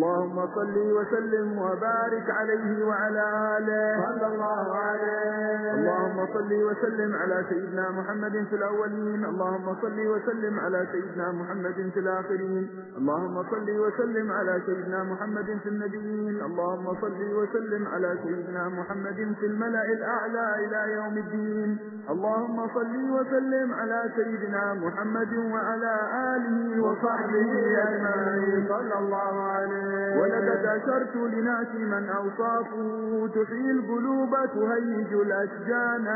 اللهم صل وسلم وبارك عليه وعلى آله. صلى الله عليه. اللهم صل وسلم على سيدنا محمد في الأولين. اللهم صل وسلم على سيدنا محمد في الآخرين. اللهم صل وسلم على سيدنا محمد في النبيين. اللهم صل وسلم على سيدنا محمد في الملأ الأعلى إلى يوم الدين. اللهم صل وسلم على سيدنا محمد وعلى آله وصحبه أجمعين. صلى الله عليه ولقد أشرت لناس من أوصافه تحيي القلوب تهيج الأشجان.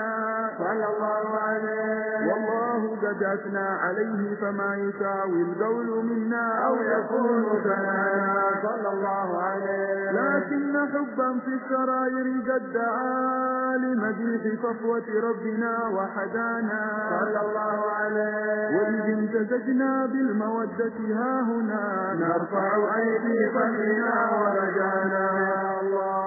صلى الله عليه والله أثنى عليه فما يساوي القول منا أو يكون ثنانا صلى الله عليه. لكن حبا في السرائر قد دعا لمديح صفوة ربنا وحدانا. صلى الله عليه. وإذ امتزجنا بالمودة ها هنا. نرفع أيدي فمنا ورجانا. الله.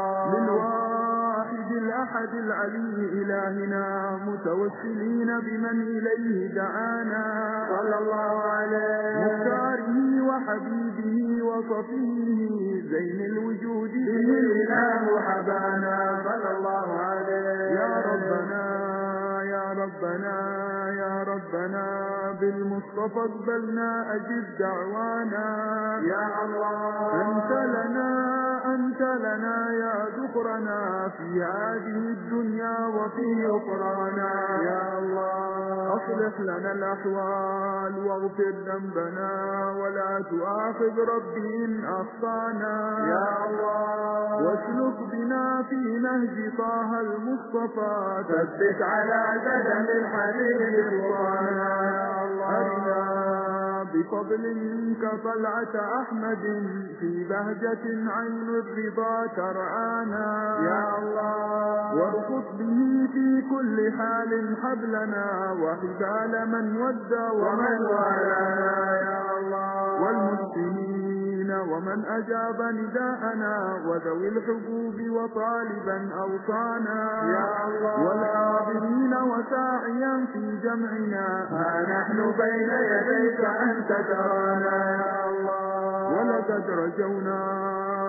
الأحد العلي إلهنا متوسلين بمن إليه دعانا. صلى الله عليه. مختاره وحبيبه وصفيه زين الوجود به الإله حبانا. صلى الله عليه. يا ربنا يا ربنا يا ربنا بالمصطفى اقبلنا أجب دعوانا. يا الله. أنت لنا أنت لنا يا ذكرنا في هذه الدنيا وفي أخرانا. يا الله. أصلح لنا الأحوال واغفر ذنبنا ولا تؤاخذ ربي إن أخطأنا. يا الله. واسلك بنا في نهج طه المصطفى. ثبت على قدم الحبيب الله بفضل منك طلعة أحمد في بهجة عين الرضا ترعانا. يا الله. واربط به في كل حال حبلنا وحبال من ود ومن والانا يا الله. والمسلمين ومن أجاب نداءنا وذوي الحبوب وطالبا أوصانا يا الله. والحاضرين وساعيا في جمعنا. ها نحن بين يديك أنت ترانا يا الله.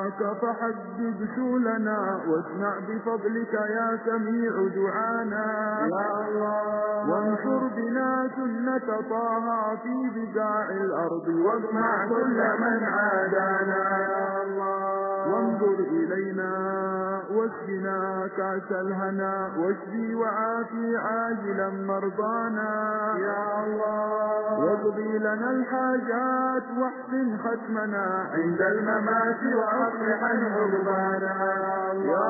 رجوناك فحجج سولنا واسمع بفضلك يا سميع دعانا. يا الله. وانشر بنا سنة طه في بقاع الأرض واجمع كل من عادانا. يا الله. وانظر إلينا واسقنا كأس الهنا واشفي وعافي عاجلا مرضانا. يا الله. واقضي لنا الحاجات واحسن ختمنا عند الممات وأصلح عقبانا يا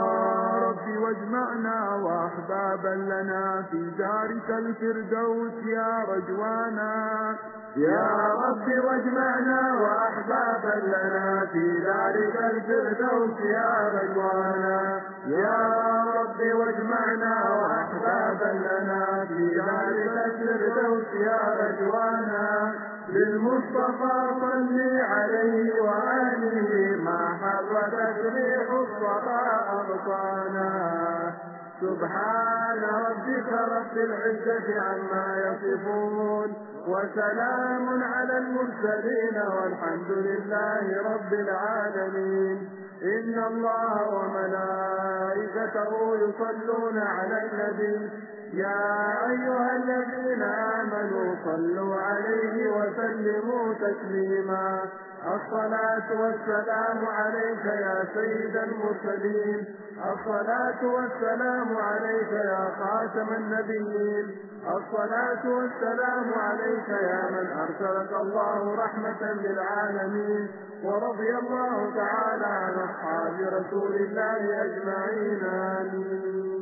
رب واجمعنا وأحبابا لنا في دارك الفردوس يا رجوانا. يا رب واجمعنا وأحبابا لنا في دارك الفردوس يا رجوانا يا رب واجمعنا وأحبابا لنا في دارك الفردوس يا رجوانا للمصطفى صل عليه وآله ما حركت ريح الصفا أغصانا. سبحان ربك رب العزة عما يصفون. وسلام على المرسلين والحمد لله رب العالمين. إن الله وملائكته يصلون على النبي. يا أيها الذين آمنوا صلوا عليه وسلموا تسليما. الصلاة والسلام عليك يا سيد المرسلين. الصلاة والسلام عليك يا خاتم النبيين. الصلاة والسلام عليك يا من أرسلك الله رحمة للعالمين. ورضي الله تعالى عن أصحاب رسول الله أجمعين. آمين.